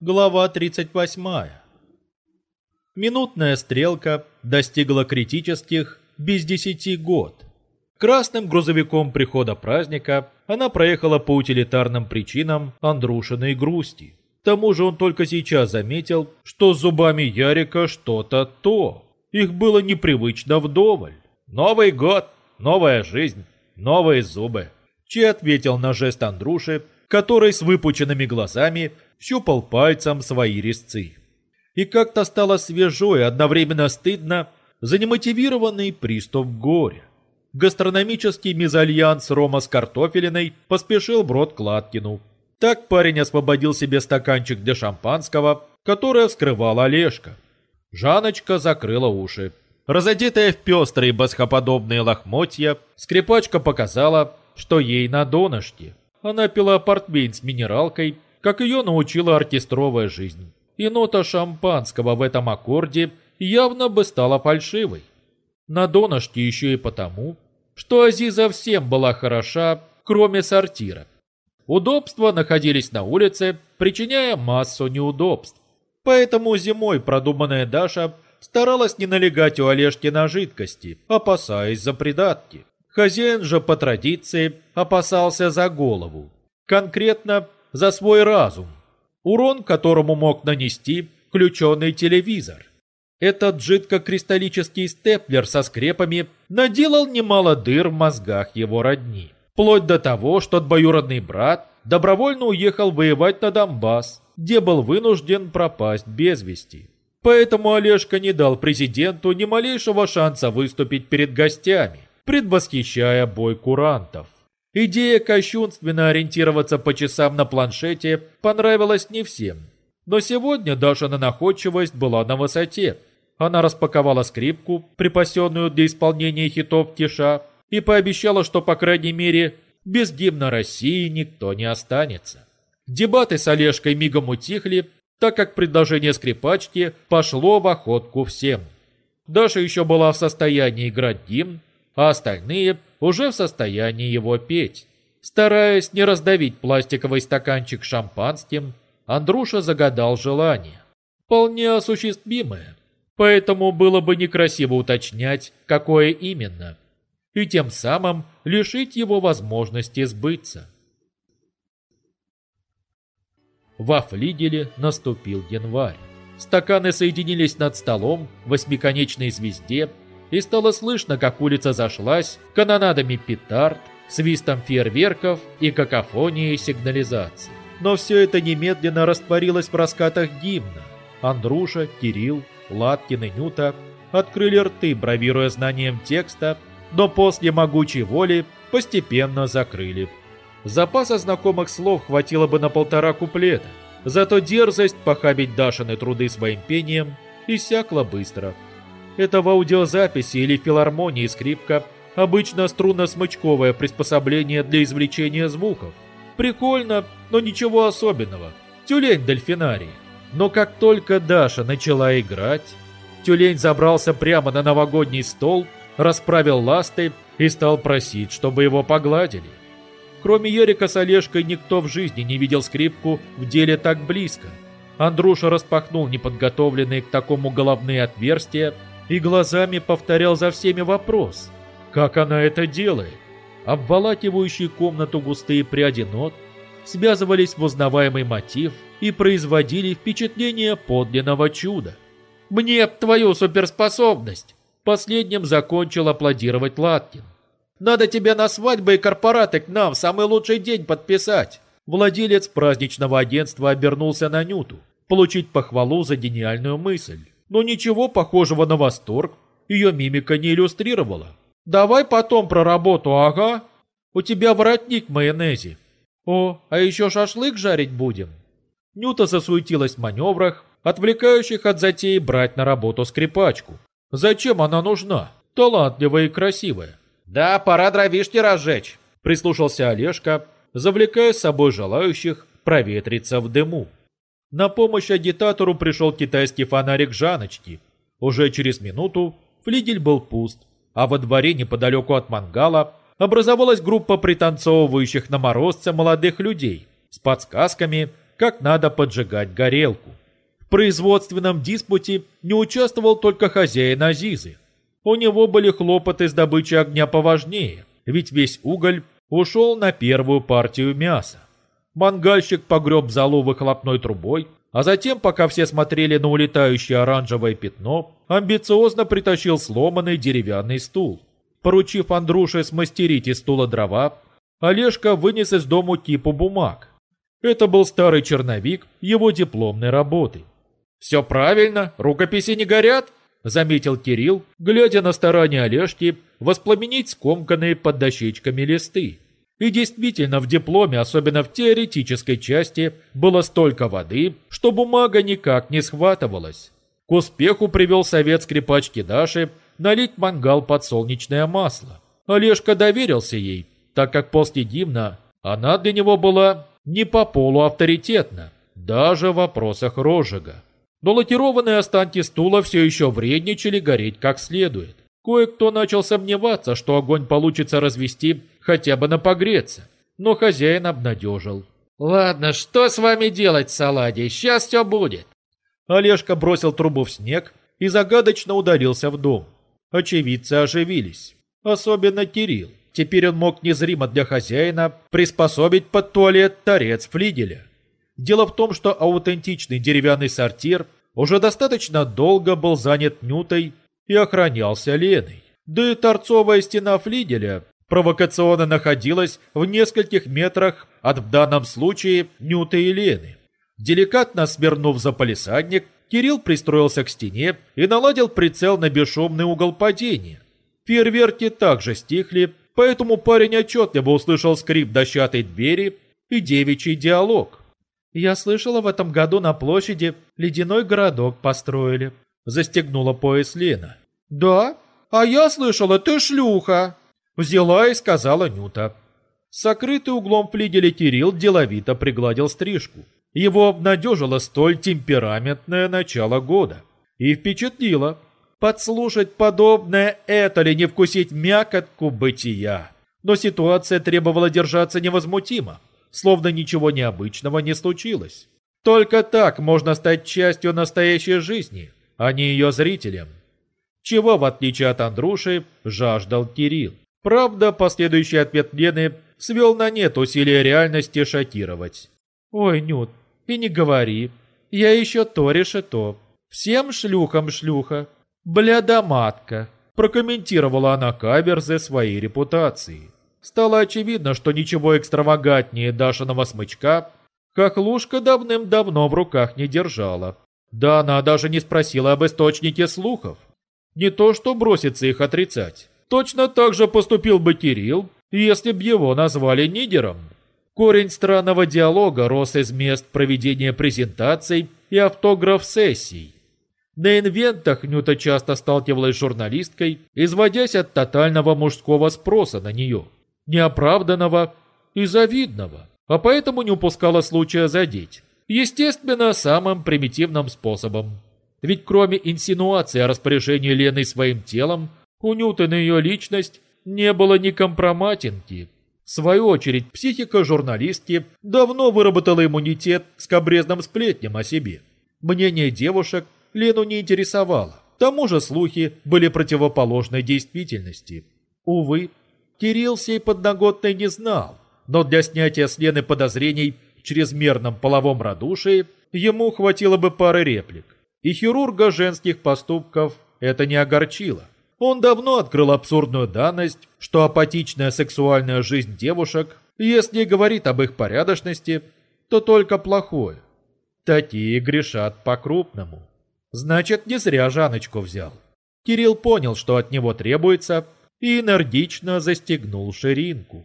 Глава 38. Минутная стрелка достигла критических без десяти год. Красным грузовиком прихода праздника она проехала по утилитарным причинам Андрушиной грусти. К тому же он только сейчас заметил, что с зубами Ярика что-то то. Их было непривычно вдоволь. «Новый год, новая жизнь, новые зубы», Чи ответил на жест Андруши, который с выпученными глазами щупал пальцем свои резцы. И как-то стало свежо и одновременно стыдно за немотивированный приступ горя. Гастрономический мезальянс Рома с картофелиной поспешил в рот Кладкину. Так парень освободил себе стаканчик для шампанского, которое вскрывал Олежка. Жаночка закрыла уши. Разодетая в пестрые басхоподобные лохмотья, скрипачка показала, что ей на донышке. Она пила портвейн с минералкой, как ее научила оркестровая жизнь. И нота шампанского в этом аккорде явно бы стала фальшивой. На донышке еще и потому, что Азиза всем была хороша, кроме сортира. Удобства находились на улице, причиняя массу неудобств. Поэтому зимой продуманная Даша старалась не налегать у Олежки на жидкости, опасаясь за придатки. Хозяин же по традиции опасался за голову. Конкретно за свой разум, урон которому мог нанести включенный телевизор. Этот жидкокристаллический степлер со скрепами наделал немало дыр в мозгах его родни. Вплоть до того, что двоюродный брат добровольно уехал воевать на Донбасс, где был вынужден пропасть без вести. Поэтому Олежка не дал президенту ни малейшего шанса выступить перед гостями, предвосхищая бой курантов. Идея кощунственно ориентироваться по часам на планшете понравилась не всем. Но сегодня Даша на находчивость была на высоте. Она распаковала скрипку, припасенную для исполнения хитов Киша, и пообещала, что, по крайней мере, без гимна России никто не останется. Дебаты с Олежкой мигом утихли, так как предложение скрипачки пошло в охотку всем. Даша еще была в состоянии играть гимн, а остальные уже в состоянии его петь. Стараясь не раздавить пластиковый стаканчик шампанским, Андруша загадал желание. Вполне осуществимое. Поэтому было бы некрасиво уточнять, какое именно. И тем самым лишить его возможности сбыться. Во флигеле наступил январь. Стаканы соединились над столом восьмиконечной звезде и стало слышно, как улица зашлась канонадами петард, свистом фейерверков и какофонией сигнализации. Но все это немедленно растворилось в раскатах гимна. Андруша, Кирилл, Латкин и Нюта открыли рты, бравируя знанием текста, но после могучей воли постепенно закрыли. Запаса знакомых слов хватило бы на полтора куплета, зато дерзость похабить Дашины труды своим пением иссякла быстро – это в аудиозаписи или филармонии скрипка обычно струнно-смычковое приспособление для извлечения звуков. Прикольно, но ничего особенного. Тюлень дельфинарий. Но как только Даша начала играть, тюлень забрался прямо на новогодний стол, расправил ласты и стал просить, чтобы его погладили. Кроме Ерика с Олежкой никто в жизни не видел скрипку в деле так близко. Андруша распахнул неподготовленные к такому головные отверстия и глазами повторял за всеми вопрос, как она это делает. Обволакивающие комнату густые пряди нот связывались в узнаваемый мотив и производили впечатление подлинного чуда. «Мне твою суперспособность!» Последним закончил аплодировать Латкин. «Надо тебя на свадьбы и корпораты к нам в самый лучший день подписать!» Владелец праздничного агентства обернулся на Нюту, получить похвалу за гениальную мысль но ничего похожего на восторг ее мимика не иллюстрировала. «Давай потом про работу, ага. У тебя воротник майонезе. О, а еще шашлык жарить будем». Нюта засуетилась в маневрах, отвлекающих от затеи брать на работу скрипачку. Зачем она нужна? Талантливая и красивая. «Да, пора дровишки разжечь», — прислушался Олежка, завлекая с собой желающих проветриться в дыму. На помощь агитатору пришел китайский фонарик Жаночки. Уже через минуту флигель был пуст, а во дворе неподалеку от мангала образовалась группа пританцовывающих на морозце молодых людей с подсказками как надо поджигать горелку. В производственном диспуте не участвовал только хозяин Азизы. У него были хлопоты с добычей огня поважнее, ведь весь уголь ушел на первую партию мяса. Мангальщик погреб залу выхлопной трубой, а затем, пока все смотрели на улетающее оранжевое пятно, амбициозно притащил сломанный деревянный стул. Поручив Андрюше смастерить из стула дрова, Олежка вынес из дому кипу бумаг. Это был старый черновик его дипломной работы. «Все правильно, рукописи не горят», — заметил Кирилл, глядя на старания Олежки воспламенить скомканные под дощечками листы. И действительно, в дипломе, особенно в теоретической части, было столько воды, что бумага никак не схватывалась. К успеху привел совет скрипачки Даши налить мангал подсолнечное масло. Олежка доверился ей, так как после гимна она для него была не по полу авторитетна, даже в вопросах розжига. Но лакированные останки стула все еще вредничали гореть как следует. Кое-кто начал сомневаться, что огонь получится развести хотя бы на погреться, но хозяин обнадежил. «Ладно, что с вами делать, саладе? Сейчас все будет!» Олежка бросил трубу в снег и загадочно ударился в дом. Очевидцы оживились, особенно Кирилл. Теперь он мог незримо для хозяина приспособить под туалет торец флигеля. Дело в том, что аутентичный деревянный сортир уже достаточно долго был занят Нютой и охранялся Леной. Да и торцовая стена флигеля провокационно находилась в нескольких метрах от в данном случае Нюты и Лены. Деликатно свернув за палисадник, Кирилл пристроился к стене и наладил прицел на бесшумный угол падения. Фейерверки также стихли, поэтому парень отчетливо услышал скрип дощатой двери и девичий диалог. «Я слышала, в этом году на площади ледяной городок построили», застегнула пояс Лена. «Да? А я слышала, ты шлюха!» Взяла и сказала Нюта. Сокрытый углом флигеля Кирилл деловито пригладил стрижку. Его обнадежило столь темпераментное начало года. И впечатлило. Подслушать подобное – это ли не вкусить мякотку бытия? Но ситуация требовала держаться невозмутимо, словно ничего необычного не случилось. Только так можно стать частью настоящей жизни, а не ее зрителем. Чего, в отличие от Андруши, жаждал Кирилл. Правда, последующий ответ Лены свел на нет усилия реальности шокировать. «Ой, Нют, и не говори. Я еще то решето. Всем шлюхам шлюха. Бляда матка», прокомментировала она каверзы своей репутации. Стало очевидно, что ничего экстравагантнее Дашиного смычка Хохлушка давным-давно в руках не держала. Да она даже не спросила об источнике слухов. Не то что бросится их отрицать. Точно так же поступил бы Кирилл, если б его назвали нигером. Корень странного диалога рос из мест проведения презентаций и автограф-сессий. На инвентах Нюта часто сталкивалась с журналисткой, изводясь от тотального мужского спроса на нее, неоправданного и завидного, а поэтому не упускала случая задеть. Естественно, самым примитивным способом. Ведь кроме инсинуации о распоряжении Леной своим телом, у Ньютона ее личность не было ни компроматинки. В свою очередь, психика журналистки давно выработала иммунитет к скобрезным сплетням о себе. Мнение девушек Лену не интересовало. К тому же слухи были противоположной действительности. Увы, Кирилл сей подноготной не знал, но для снятия с Лены подозрений чрезмерном половом радушии ему хватило бы пары реплик. И хирурга женских поступков это не огорчило. Он давно открыл абсурдную данность, что апатичная сексуальная жизнь девушек, если говорит об их порядочности, то только плохое. Такие грешат по-крупному. Значит, не зря Жаночку взял. Кирилл понял, что от него требуется, и энергично застегнул ширинку.